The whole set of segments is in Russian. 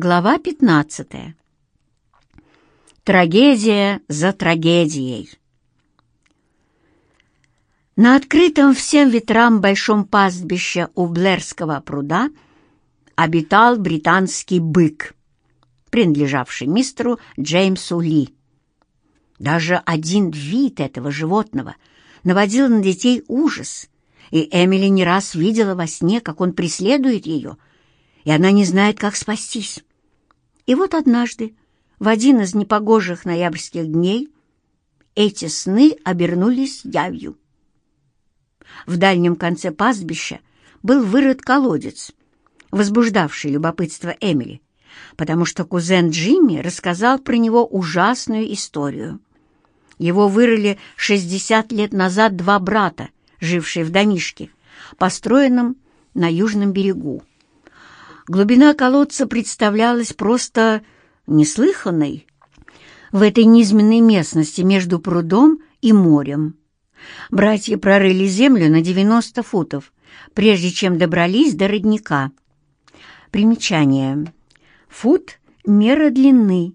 Глава 15. Трагедия за трагедией. На открытом всем ветрам большом пастбище у Блерского пруда обитал британский бык, принадлежавший мистеру Джеймсу Ли. Даже один вид этого животного наводил на детей ужас, и Эмили не раз видела во сне, как он преследует ее, и она не знает, как спастись. И вот однажды, в один из непогожих ноябрьских дней, эти сны обернулись явью. В дальнем конце пастбища был вырыт колодец, возбуждавший любопытство Эмили, потому что кузен Джимми рассказал про него ужасную историю. Его вырыли 60 лет назад два брата, жившие в домишке, построенном на южном берегу. Глубина колодца представлялась просто неслыханной в этой низменной местности между прудом и морем. Братья прорыли землю на 90 футов, прежде чем добрались до родника. Примечание. Фут — мера длины,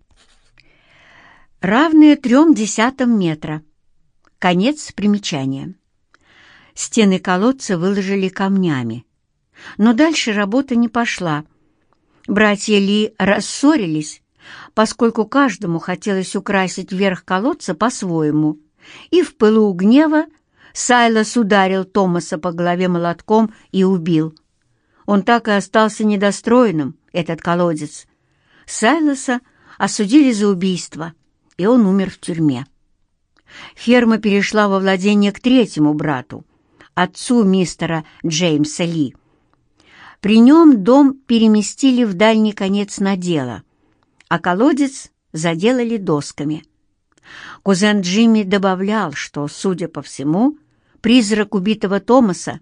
равная трем десятым метра. Конец примечания. Стены колодца выложили камнями. Но дальше работа не пошла. Братья Ли рассорились, поскольку каждому хотелось украсить верх колодца по-своему, и в пылу гнева Сайлос ударил Томаса по голове молотком и убил. Он так и остался недостроенным, этот колодец. Сайлоса осудили за убийство, и он умер в тюрьме. Ферма перешла во владение к третьему брату, отцу мистера Джеймса Ли. При нем дом переместили в дальний конец надела, а колодец заделали досками. Кузен Джимми добавлял, что, судя по всему, призрак убитого Томаса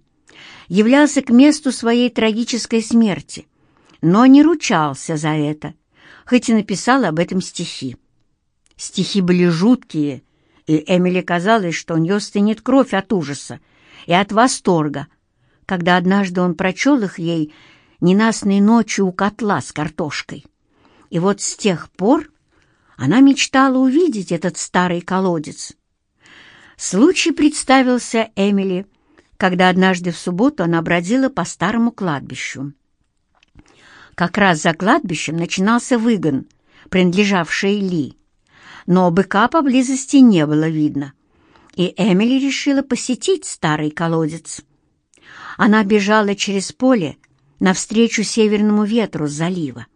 являлся к месту своей трагической смерти, но не ручался за это, хоть и написал об этом стихи. Стихи были жуткие, и Эмили казалось, что у нее стынет кровь от ужаса и от восторга, когда однажды он прочел их ей ненастной ночью у котла с картошкой. И вот с тех пор она мечтала увидеть этот старый колодец. Случай представился Эмили, когда однажды в субботу она бродила по старому кладбищу. Как раз за кладбищем начинался выгон, принадлежавший Ли, но быка поблизости не было видно, и Эмили решила посетить старый колодец. Она бежала через поле навстречу северному ветру залива.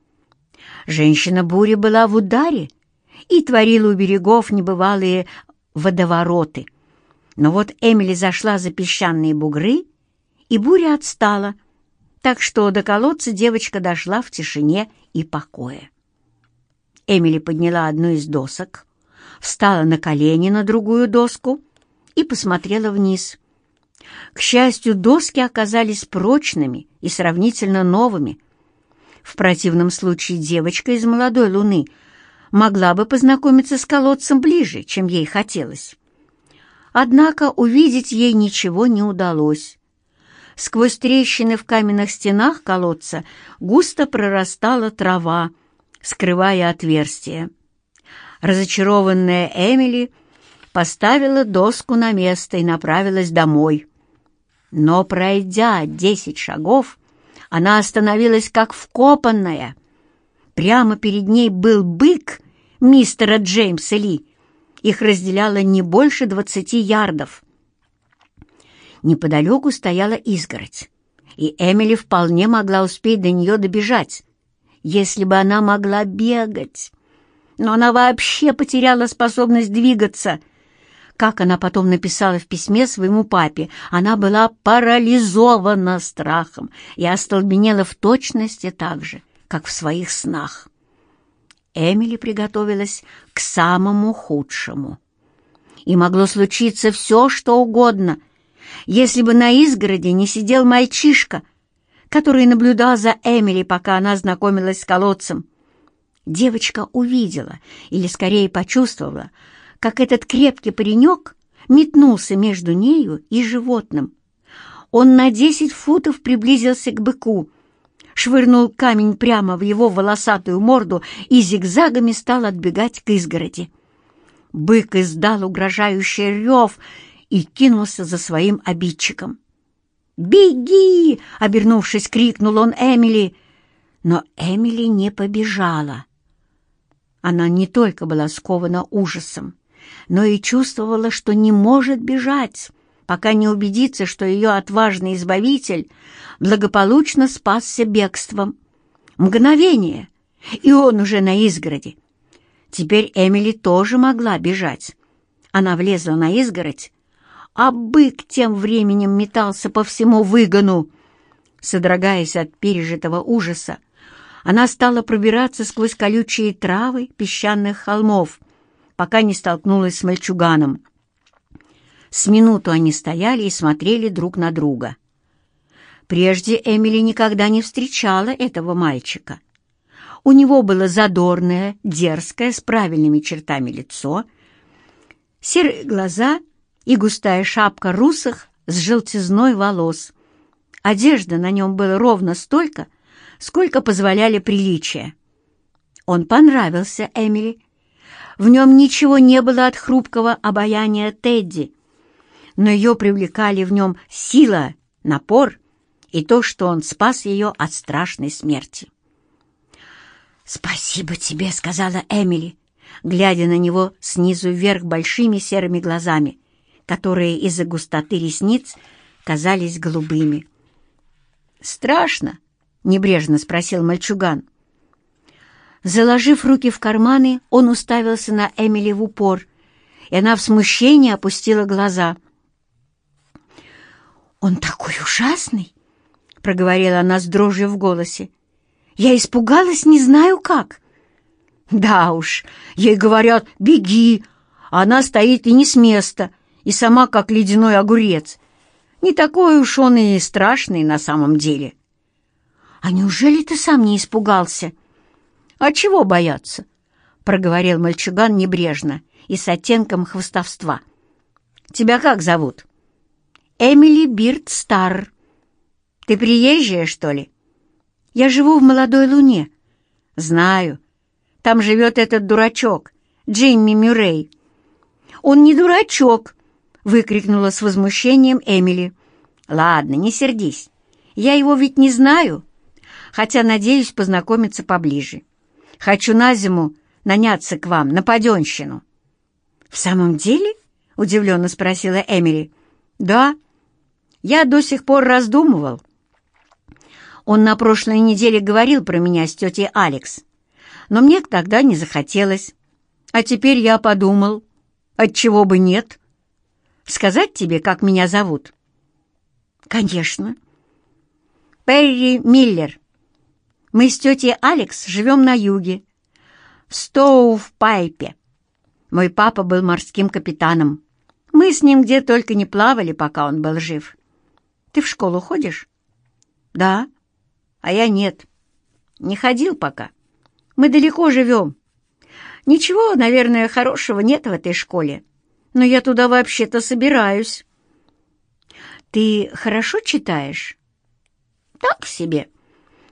Женщина-буря была в ударе и творила у берегов небывалые водовороты. Но вот Эмили зашла за песчаные бугры, и буря отстала, так что до колодца девочка дошла в тишине и покое. Эмили подняла одну из досок, встала на колени на другую доску и посмотрела вниз. К счастью, доски оказались прочными и сравнительно новыми. В противном случае девочка из молодой луны могла бы познакомиться с колодцем ближе, чем ей хотелось. Однако увидеть ей ничего не удалось. Сквозь трещины в каменных стенах колодца густо прорастала трава, скрывая отверстие. Разочарованная Эмили поставила доску на место и направилась домой. Но, пройдя десять шагов, она остановилась как вкопанная. Прямо перед ней был бык мистера Джеймса Ли. Их разделяло не больше двадцати ярдов. Неподалеку стояла изгородь, и Эмили вполне могла успеть до нее добежать, если бы она могла бегать. Но она вообще потеряла способность двигаться — как она потом написала в письме своему папе, она была парализована страхом и остолбенела в точности так же, как в своих снах. Эмили приготовилась к самому худшему. И могло случиться все, что угодно, если бы на изгороде не сидел мальчишка, который наблюдал за Эмили, пока она знакомилась с колодцем. Девочка увидела, или скорее почувствовала, как этот крепкий паренек метнулся между нею и животным. Он на десять футов приблизился к быку, швырнул камень прямо в его волосатую морду и зигзагами стал отбегать к изгороди. Бык издал угрожающий рев и кинулся за своим обидчиком. «Беги!» — обернувшись, крикнул он Эмили. Но Эмили не побежала. Она не только была скована ужасом, но и чувствовала, что не может бежать, пока не убедится, что ее отважный избавитель благополучно спасся бегством. Мгновение, и он уже на изгороди. Теперь Эмили тоже могла бежать. Она влезла на изгородь, а бык тем временем метался по всему выгону. Содрогаясь от пережитого ужаса, она стала пробираться сквозь колючие травы песчаных холмов, пока не столкнулась с мальчуганом. С минуту они стояли и смотрели друг на друга. Прежде Эмили никогда не встречала этого мальчика. У него было задорное, дерзкое, с правильными чертами лицо, серые глаза и густая шапка русых с желтизной волос. Одежда на нем была ровно столько, сколько позволяли приличия. Он понравился Эмили. В нем ничего не было от хрупкого обаяния Тедди, но ее привлекали в нем сила, напор и то, что он спас ее от страшной смерти. «Спасибо тебе», — сказала Эмили, глядя на него снизу вверх большими серыми глазами, которые из-за густоты ресниц казались голубыми. «Страшно?» — небрежно спросил мальчуган. Заложив руки в карманы, он уставился на Эмили в упор, и она в смущении опустила глаза. «Он такой ужасный!» — проговорила она с дрожью в голосе. Я испугалась, не знаю как. Да уж, ей говорят «беги», а она стоит и не с места, и сама как ледяной огурец. Не такой уж он и страшный на самом деле. А неужели ты сам не испугался? А чего бояться? Проговорил мальчуган небрежно и с оттенком хвостовства. Тебя как зовут? Эмили Бирд Стар. Ты приезжая, что ли? Я живу в молодой луне. Знаю. Там живет этот дурачок, Джимми Мюррей. Он не дурачок, выкрикнула с возмущением Эмили. Ладно, не сердись. Я его ведь не знаю, хотя надеюсь познакомиться поближе. Хочу на зиму наняться к вам на паденщину. «В самом деле?» — удивленно спросила Эмили. «Да. Я до сих пор раздумывал, он на прошлой неделе говорил про меня с тетей Алекс, но мне тогда не захотелось. А теперь я подумал, отчего бы нет. Сказать тебе, как меня зовут? Конечно. Перри Миллер. Мы с тетей Алекс живем на юге, в Стоув-Пайпе. Мой папа был морским капитаном. Мы с ним где только не плавали, пока он был жив. Ты в школу ходишь? Да а я нет. Не ходил пока. Мы далеко живем. Ничего, наверное, хорошего нет в этой школе, но я туда вообще-то собираюсь. Ты хорошо читаешь? Так себе.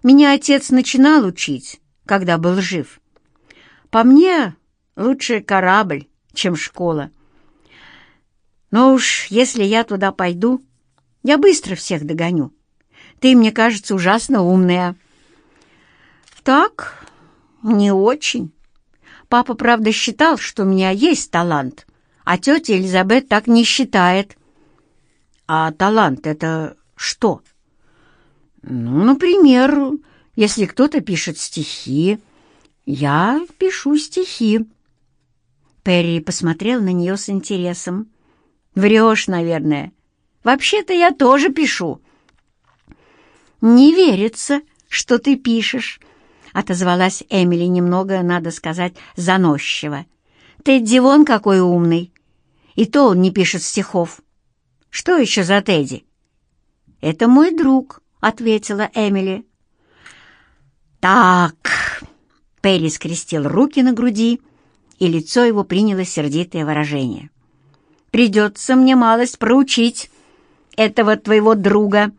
Меня отец начинал учить, когда был жив. По мне, лучше корабль, чем школа. Но уж если я туда пойду, я быстро всех догоню. Ты, мне кажется, ужасно умная». «Так, не очень. Папа, правда, считал, что у меня есть талант, а тетя Элизабет так не считает». «А талант — это что?» «Ну, например, если кто-то пишет стихи, я пишу стихи». Перри посмотрел на нее с интересом. «Врешь, наверное. Вообще-то я тоже пишу». «Не верится, что ты пишешь», — отозвалась Эмили немного, надо сказать, заносчиво. «Тедди вон какой умный. И то он не пишет стихов. Что еще за Тедди?» «Это мой друг», — ответила Эмили. «Так», — Перри скрестил руки на груди, и лицо его приняло сердитое выражение. «Придется мне малость проучить этого твоего друга».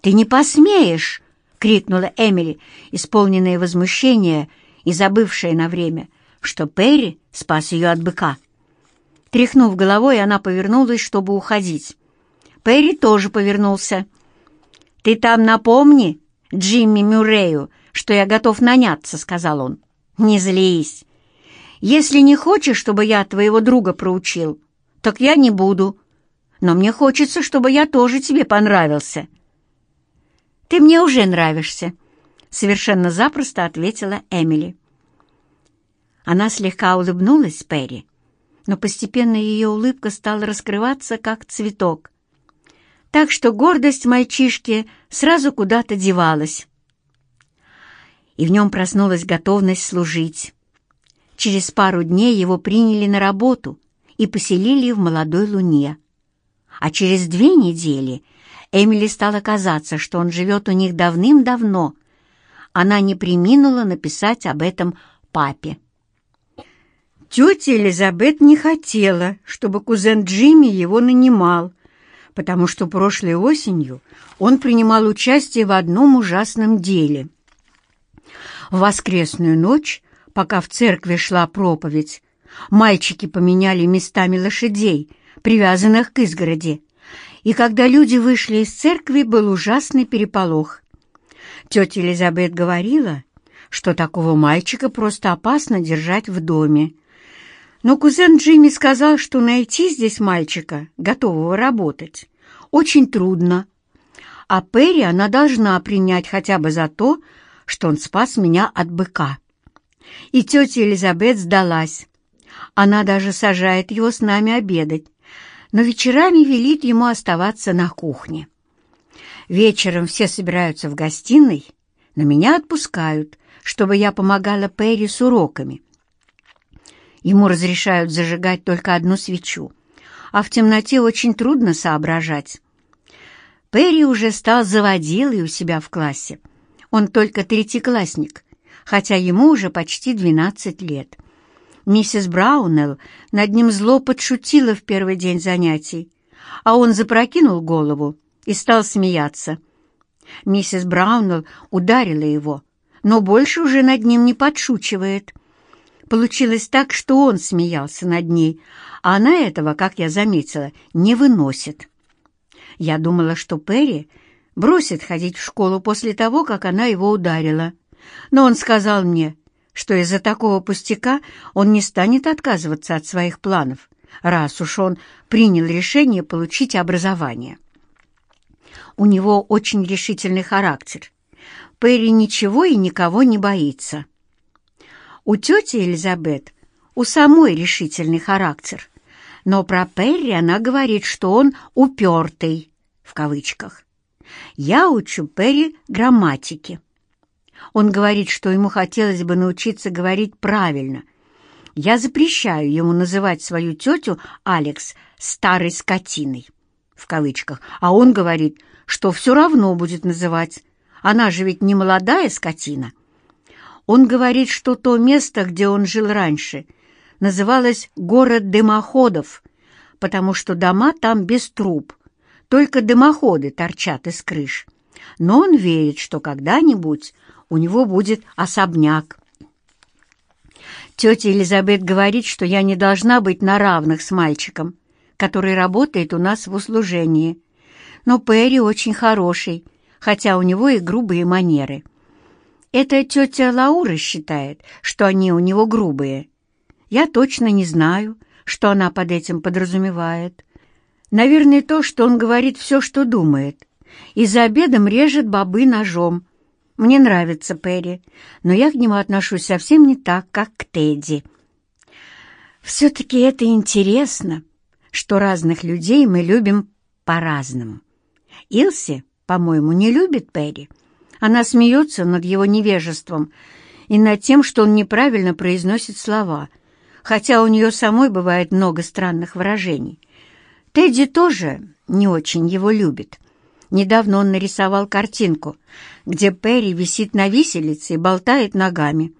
«Ты не посмеешь!» — крикнула Эмили, исполненная возмущения и забывшая на время, что Перри спас ее от быка. Тряхнув головой, она повернулась, чтобы уходить. Перри тоже повернулся. «Ты там напомни Джимми Мюррею, что я готов наняться», — сказал он. «Не злись. Если не хочешь, чтобы я твоего друга проучил, так я не буду. Но мне хочется, чтобы я тоже тебе понравился». «Ты мне уже нравишься», — совершенно запросто ответила Эмили. Она слегка улыбнулась Перри, но постепенно ее улыбка стала раскрываться, как цветок. Так что гордость мальчишки сразу куда-то девалась. И в нем проснулась готовность служить. Через пару дней его приняли на работу и поселили в молодой луне. А через две недели Эмили стало казаться, что он живет у них давным-давно. Она не приминула написать об этом папе. Тетя Элизабет не хотела, чтобы кузен Джимми его нанимал, потому что прошлой осенью он принимал участие в одном ужасном деле. В воскресную ночь, пока в церкви шла проповедь, мальчики поменяли местами лошадей, привязанных к изгороди, и когда люди вышли из церкви, был ужасный переполох. Тетя Элизабет говорила, что такого мальчика просто опасно держать в доме. Но кузен Джимми сказал, что найти здесь мальчика, готового работать, очень трудно. А Перри она должна принять хотя бы за то, что он спас меня от быка. И тетя Элизабет сдалась. Она даже сажает его с нами обедать, но вечерами велит ему оставаться на кухне. Вечером все собираются в гостиной, но меня отпускают, чтобы я помогала Перри с уроками. Ему разрешают зажигать только одну свечу, а в темноте очень трудно соображать. Перри уже стал заводилой у себя в классе. Он только третьеклассник, хотя ему уже почти 12 лет. Миссис Браунелл над ним зло подшутила в первый день занятий, а он запрокинул голову и стал смеяться. Миссис Браунелл ударила его, но больше уже над ним не подшучивает. Получилось так, что он смеялся над ней, а она этого, как я заметила, не выносит. Я думала, что Перри бросит ходить в школу после того, как она его ударила. Но он сказал мне, что из-за такого пустяка он не станет отказываться от своих планов, раз уж он принял решение получить образование. У него очень решительный характер. Перри ничего и никого не боится. У тети Элизабет у самой решительный характер, но про Перри она говорит, что он «упертый» в кавычках. Я учу Перри грамматике. Он говорит, что ему хотелось бы научиться говорить правильно. Я запрещаю ему называть свою тетю Алекс «старой скотиной», в кавычках, а он говорит, что все равно будет называть. Она же ведь не молодая скотина. Он говорит, что то место, где он жил раньше, называлось «город дымоходов», потому что дома там без труб, только дымоходы торчат из крыш. Но он верит, что когда-нибудь у него будет особняк. Тетя Елизабет говорит, что я не должна быть на равных с мальчиком, который работает у нас в услужении. Но Перри очень хороший, хотя у него и грубые манеры. Эта тетя Лаура считает, что они у него грубые. Я точно не знаю, что она под этим подразумевает. Наверное, то, что он говорит все, что думает, и за обедом режет бобы ножом, мне нравится Перри, но я к нему отношусь совсем не так, как к Тедди. Все-таки это интересно, что разных людей мы любим по-разному. Илси, по-моему, не любит Перри. Она смеется над его невежеством и над тем, что он неправильно произносит слова, хотя у нее самой бывает много странных выражений. Тедди тоже не очень его любит. Недавно он нарисовал картинку, где Перри висит на виселице и болтает ногами.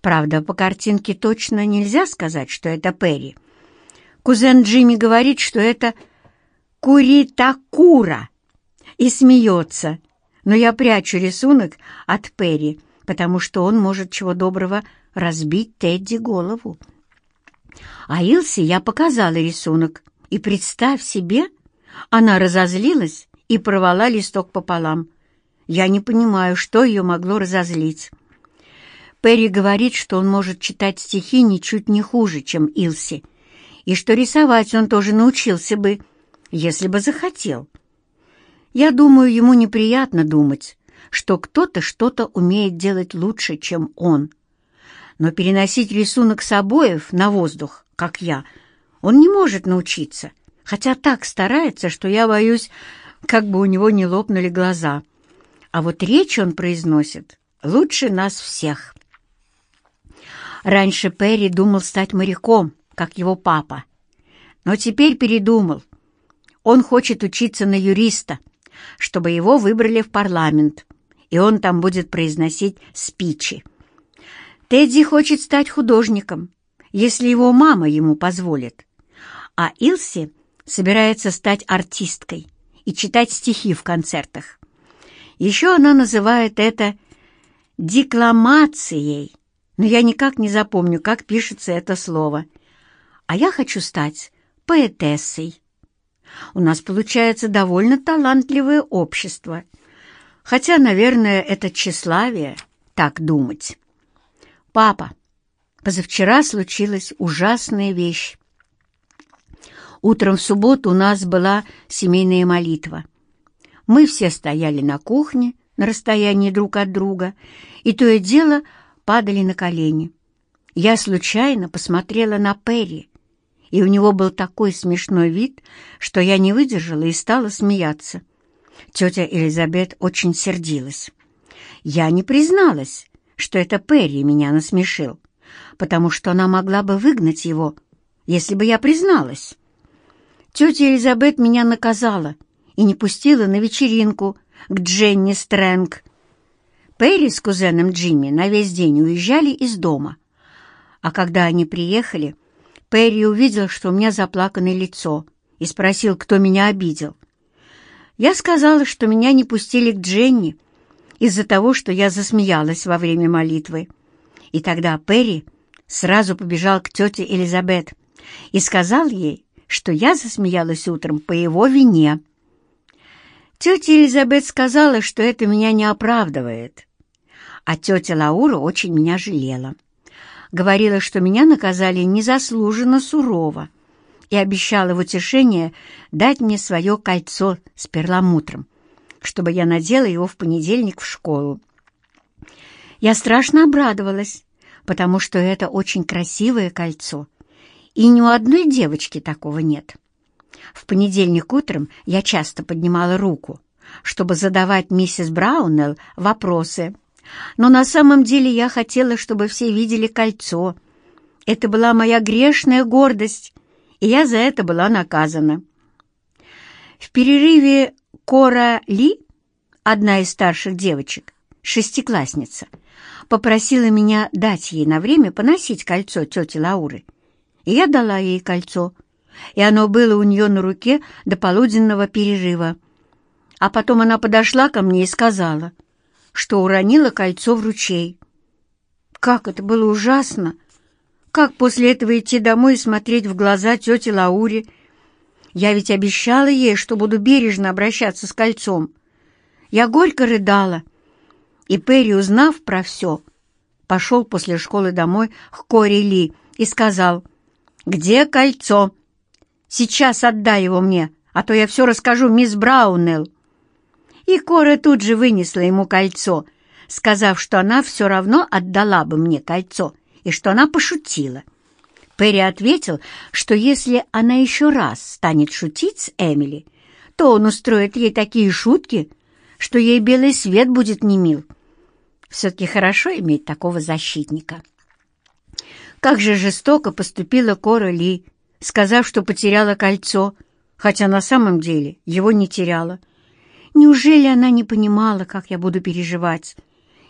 Правда, по картинке точно нельзя сказать, что это Перри. Кузен Джимми говорит, что это Куритакура, и смеется, но я прячу рисунок от Перри, потому что он может чего доброго разбить Тедди голову. А Илси я показала рисунок, и представь себе, она разозлилась и порвала листок пополам. Я не понимаю, что ее могло разозлить. Перри говорит, что он может читать стихи ничуть не хуже, чем Илси, и что рисовать он тоже научился бы, если бы захотел. Я думаю, ему неприятно думать, что кто-то что-то умеет делать лучше, чем он. Но переносить рисунок с обоев на воздух, как я, он не может научиться, хотя так старается, что я боюсь, как бы у него не лопнули глаза. А вот речь он произносит лучше нас всех. Раньше Перри думал стать моряком, как его папа. Но теперь передумал. Он хочет учиться на юриста, чтобы его выбрали в парламент, и он там будет произносить спичи. Тедди хочет стать художником, если его мама ему позволит. А Илси собирается стать артисткой и читать стихи в концертах. Еще она называет это декламацией, но я никак не запомню, как пишется это слово. А я хочу стать поэтессой. У нас получается довольно талантливое общество, хотя, наверное, это тщеславие так думать. Папа, позавчера случилась ужасная вещь. Утром в субботу у нас была семейная молитва. Мы все стояли на кухне на расстоянии друг от друга, и то и дело падали на колени. Я случайно посмотрела на Перри, и у него был такой смешной вид, что я не выдержала и стала смеяться. Тетя Элизабет очень сердилась. Я не призналась, что это Перри меня насмешил, потому что она могла бы выгнать его, если бы я призналась. Тетя Элизабет меня наказала и не пустила на вечеринку к Дженни Стрэнг, Перри с кузеном Джимми на весь день уезжали из дома. А когда они приехали, Перри увидел, что у меня заплаканное лицо, и спросил, кто меня обидел. Я сказала, что меня не пустили к Дженни из-за того, что я засмеялась во время молитвы. И тогда Перри сразу побежал к тете Элизабет и сказал ей, что я засмеялась утром по его вине. Тетя Элизабет сказала, что это меня не оправдывает, а тетя Лаура очень меня жалела. Говорила, что меня наказали незаслуженно сурово и обещала в утешение дать мне свое кольцо с перламутром, чтобы я надела его в понедельник в школу. Я страшно обрадовалась, потому что это очень красивое кольцо, и ни у одной девочки такого нет. В понедельник утром я часто поднимала руку, чтобы задавать миссис Браунелл вопросы но на самом деле я хотела, чтобы все видели кольцо. Это была моя грешная гордость, и я за это была наказана. В перерыве Кора Ли, одна из старших девочек, шестиклассница, попросила меня дать ей на время поносить кольцо тети Лауры. И я дала ей кольцо, и оно было у нее на руке до полуденного перерыва. А потом она подошла ко мне и сказала, что уронила кольцо в ручей. Как это было ужасно! Как после этого идти домой и смотреть в глаза тете Лауре? Я ведь обещала ей, что буду бережно обращаться с кольцом. Я горько рыдала. И Перри, узнав про все, пошел после школы домой к Кори Ли и сказал, «Где кольцо? Сейчас отдай его мне, а то я все расскажу мисс Браунелл». И Кора тут же вынесла ему кольцо, сказав, что она все равно отдала бы мне кольцо, и что она пошутила. Перри ответил, что если она еще раз станет шутить с Эмили, то он устроит ей такие шутки, что ей белый свет будет не мил. Все-таки хорошо иметь такого защитника. Как же жестоко поступила Кора Ли, сказав, что потеряла кольцо, хотя на самом деле его не теряла. Неужели она не понимала, как я буду переживать?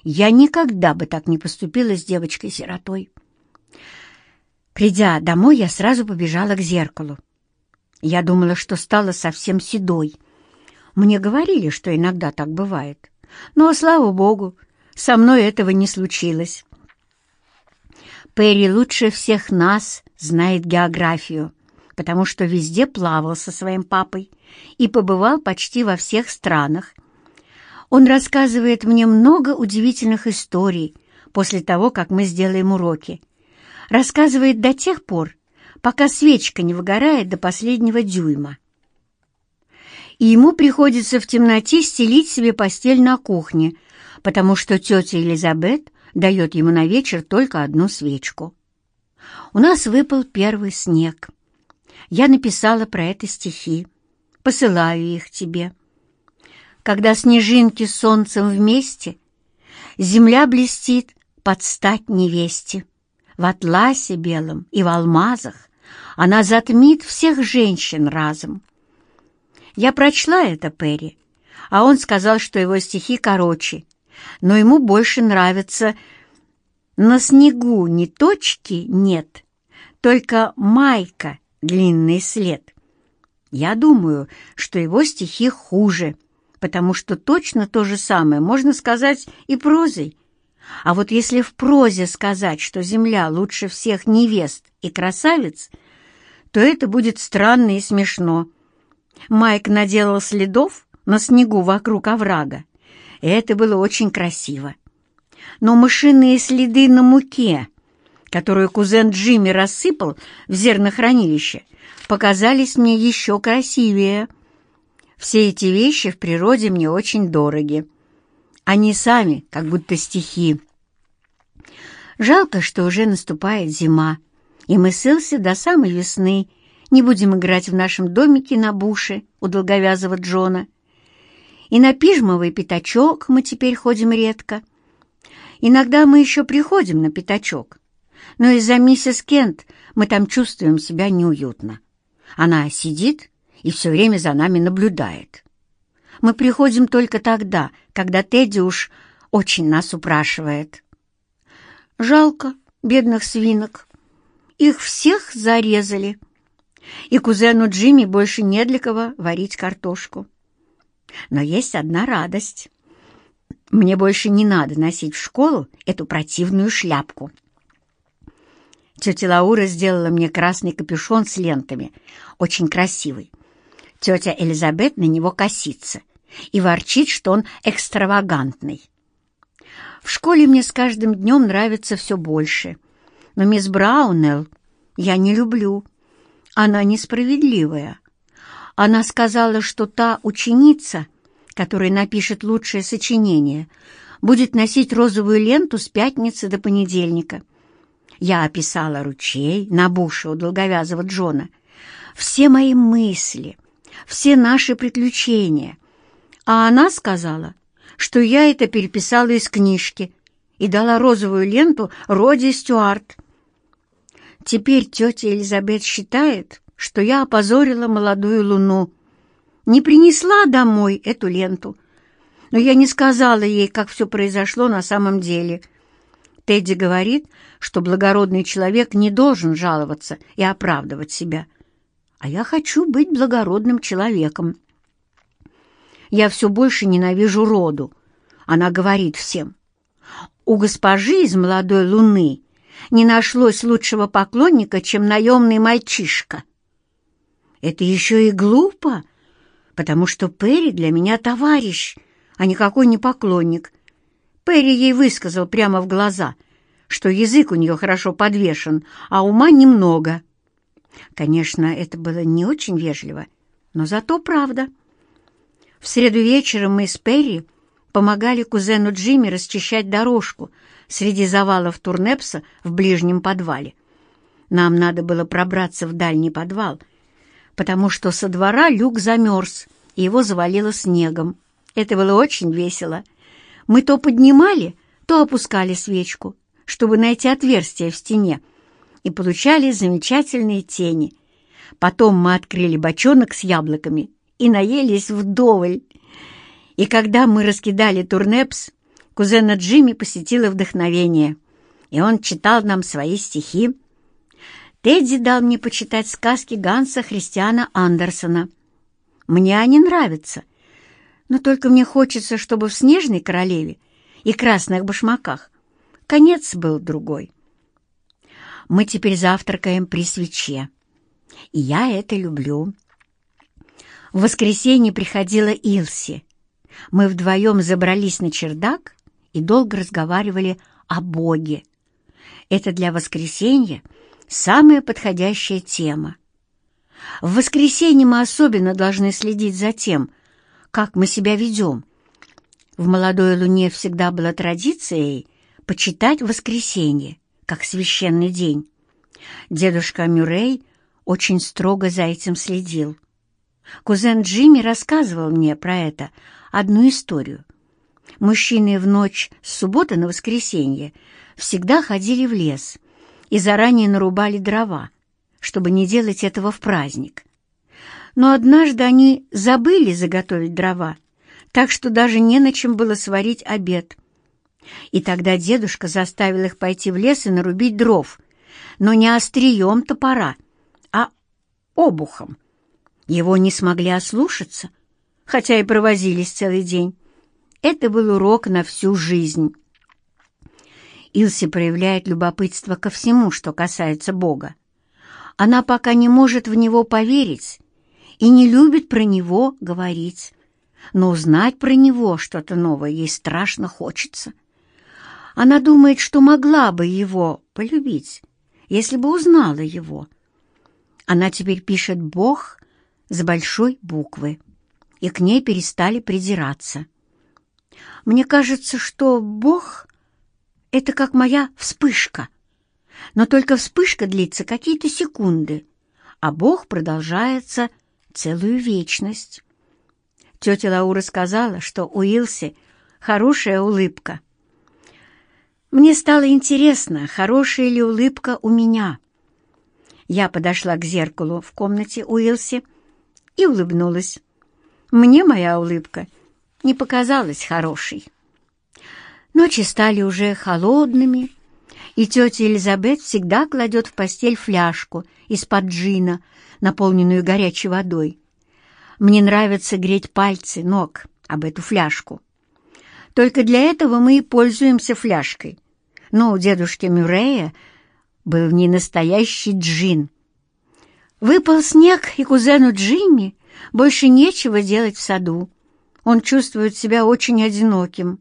Я никогда бы так не поступила с девочкой-сиротой. Придя домой, я сразу побежала к зеркалу. Я думала, что стала совсем седой. Мне говорили, что иногда так бывает. Но, слава богу, со мной этого не случилось. Перри лучше всех нас знает географию, потому что везде плавал со своим папой и побывал почти во всех странах. Он рассказывает мне много удивительных историй после того, как мы сделаем уроки. Рассказывает до тех пор, пока свечка не выгорает до последнего дюйма. И ему приходится в темноте стелить себе постель на кухне, потому что тетя Элизабет дает ему на вечер только одну свечку. У нас выпал первый снег. Я написала про это стихи. Посылаю их тебе. Когда снежинки с солнцем вместе, Земля блестит под стать невесте. В атласе белом и в алмазах Она затмит всех женщин разом. Я прочла это Перри, а он сказал, что его стихи короче, но ему больше нравится «На снегу ни точки нет, только майка, длинный след». Я думаю, что его стихи хуже, потому что точно то же самое можно сказать и прозой. А вот если в прозе сказать, что земля лучше всех невест и красавиц, то это будет странно и смешно. Майк наделал следов на снегу вокруг оврага, и это было очень красиво. Но мышиные следы на муке, которую кузен Джимми рассыпал в зернохранилище, показались мне еще красивее. Все эти вещи в природе мне очень дороги. Они сами, как будто стихи. Жалко, что уже наступает зима, и мы с Илси до самой весны не будем играть в нашем домике на буше у долговязого Джона. И на пижмовый пятачок мы теперь ходим редко. Иногда мы еще приходим на пятачок, но из-за миссис Кент мы там чувствуем себя неуютно. Она сидит и все время за нами наблюдает. Мы приходим только тогда, когда Тедди уж очень нас упрашивает. Жалко бедных свинок. Их всех зарезали. И кузену Джимми больше не для кого варить картошку. Но есть одна радость. Мне больше не надо носить в школу эту противную шляпку. Тетя Лаура сделала мне красный капюшон с лентами, очень красивый. Тетя Элизабет на него косится и ворчит, что он экстравагантный. В школе мне с каждым днем нравится все больше, но мисс Браунелл я не люблю. Она несправедливая. Она сказала, что та ученица, которая напишет лучшее сочинение, будет носить розовую ленту с пятницы до понедельника. Я описала ручей на буше у долговязого Джона. Все мои мысли, все наши приключения. А она сказала, что я это переписала из книжки и дала розовую ленту Роди Стюарт. Теперь тетя Элизабет считает, что я опозорила молодую луну, не принесла домой эту ленту. Но я не сказала ей, как все произошло на самом деле. Тедди говорит, что благородный человек не должен жаловаться и оправдывать себя. А я хочу быть благородным человеком. Я все больше ненавижу роду. Она говорит всем. У госпожи из молодой луны не нашлось лучшего поклонника, чем наемный мальчишка. Это еще и глупо, потому что Перри для меня товарищ, а никакой не поклонник. Перри ей высказал прямо в глаза, что язык у нее хорошо подвешен, а ума немного. Конечно, это было не очень вежливо, но зато правда. В среду вечером мы с Перри помогали кузену Джимми расчищать дорожку среди завалов турнепса в ближнем подвале. Нам надо было пробраться в дальний подвал, потому что со двора люк замерз, и его завалило снегом. Это было очень весело. Мы то поднимали, то опускали свечку, чтобы найти отверстие в стене, и получали замечательные тени. Потом мы открыли бочонок с яблоками и наелись вдоволь. И когда мы раскидали турнепс, кузена Джимми посетило вдохновение, и он читал нам свои стихи. Тедди дал мне почитать сказки Ганса Христиана Андерсона. Мне они нравятся, Но только мне хочется, чтобы в «Снежной королеве» и «Красных башмаках» конец был другой. Мы теперь завтракаем при свече, и я это люблю. В воскресенье приходила Илси. Мы вдвоем забрались на чердак и долго разговаривали о Боге. Это для воскресенья самая подходящая тема. В воскресенье мы особенно должны следить за тем, как мы себя ведем. В «Молодой луне» всегда была традицией почитать воскресенье, как священный день. Дедушка Мюррей очень строго за этим следил. Кузен Джимми рассказывал мне про это одну историю. Мужчины в ночь с субботы на воскресенье всегда ходили в лес и заранее нарубали дрова, чтобы не делать этого в праздник. Но однажды они забыли заготовить дрова, так что даже не на чем было сварить обед. И тогда дедушка заставил их пойти в лес и нарубить дров, но не острием топора, а обухом. Его не смогли ослушаться, хотя и провозились целый день. Это был урок на всю жизнь. Илси проявляет любопытство ко всему, что касается Бога. Она пока не может в Него поверить и не любит про Него говорить, но узнать про Него что-то новое ей страшно хочется. Она думает, что могла бы Его полюбить, если бы узнала Его. Она теперь пишет «Бог» с большой буквы, и к ней перестали придираться. Мне кажется, что Бог — это как моя вспышка, но только вспышка длится какие-то секунды, а Бог продолжается целую вечность. Тетя Лаура сказала, что у Илси хорошая улыбка. Мне стало интересно, хорошая ли улыбка у меня. Я подошла к зеркалу в комнате Уилси и улыбнулась. Мне моя улыбка не показалась хорошей. Ночи стали уже холодными, и тетя Элизабет всегда кладет в постель фляжку из-под джина, наполненную горячей водой. Мне нравится греть пальцы ног об эту фляжку. Только для этого мы и пользуемся фляжкой. Но у дедушки Мюррея был не настоящий джин. Выпал снег, и кузену Джимми больше нечего делать в саду. Он чувствует себя очень одиноким.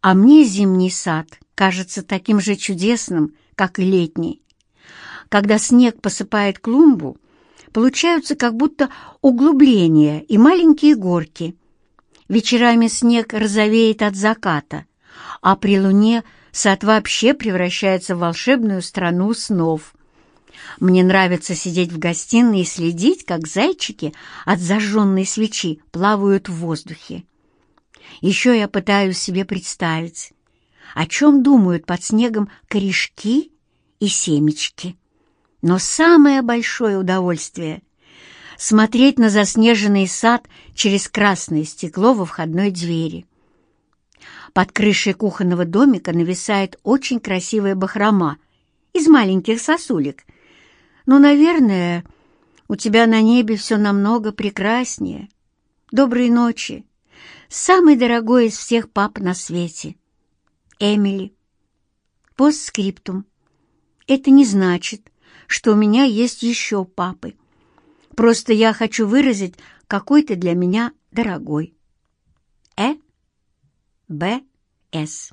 А мне зимний сад кажется таким же чудесным, как и летний. Когда снег посыпает клумбу, получаются как будто углубления и маленькие горки. Вечерами снег розовеет от заката, а при луне сад вообще превращается в волшебную страну снов. Мне нравится сидеть в гостиной и следить, как зайчики от зажженной свечи плавают в воздухе. Еще я пытаюсь себе представить, о чем думают под снегом корешки и семечки. Но самое большое удовольствие — смотреть на заснеженный сад через красное стекло во входной двери. Под крышей кухонного домика нависает очень красивая бахрома из маленьких сосулек. Но, наверное, у тебя на небе все намного прекраснее. Доброй ночи. Самый дорогой из всех пап на свете. Эмили. Постскриптум. Это не значит, что у меня есть еще папы. Просто я хочу выразить какой-то для меня дорогой. Э. Б. С.